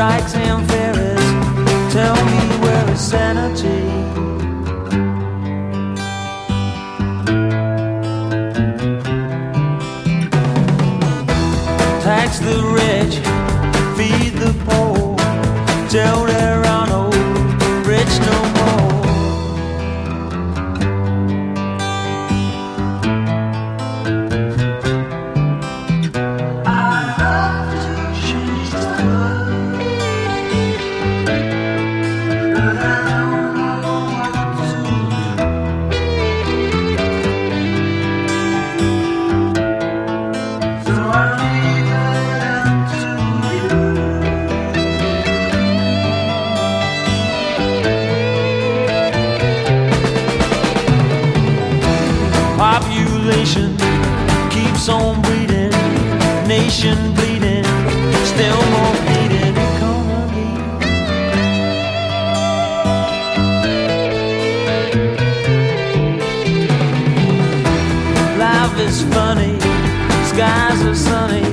strikes and Ferris. Tell me where is sanity? Tax the rich. Nation bleeding, still more bleeding economy. Life is funny, skies are sunny.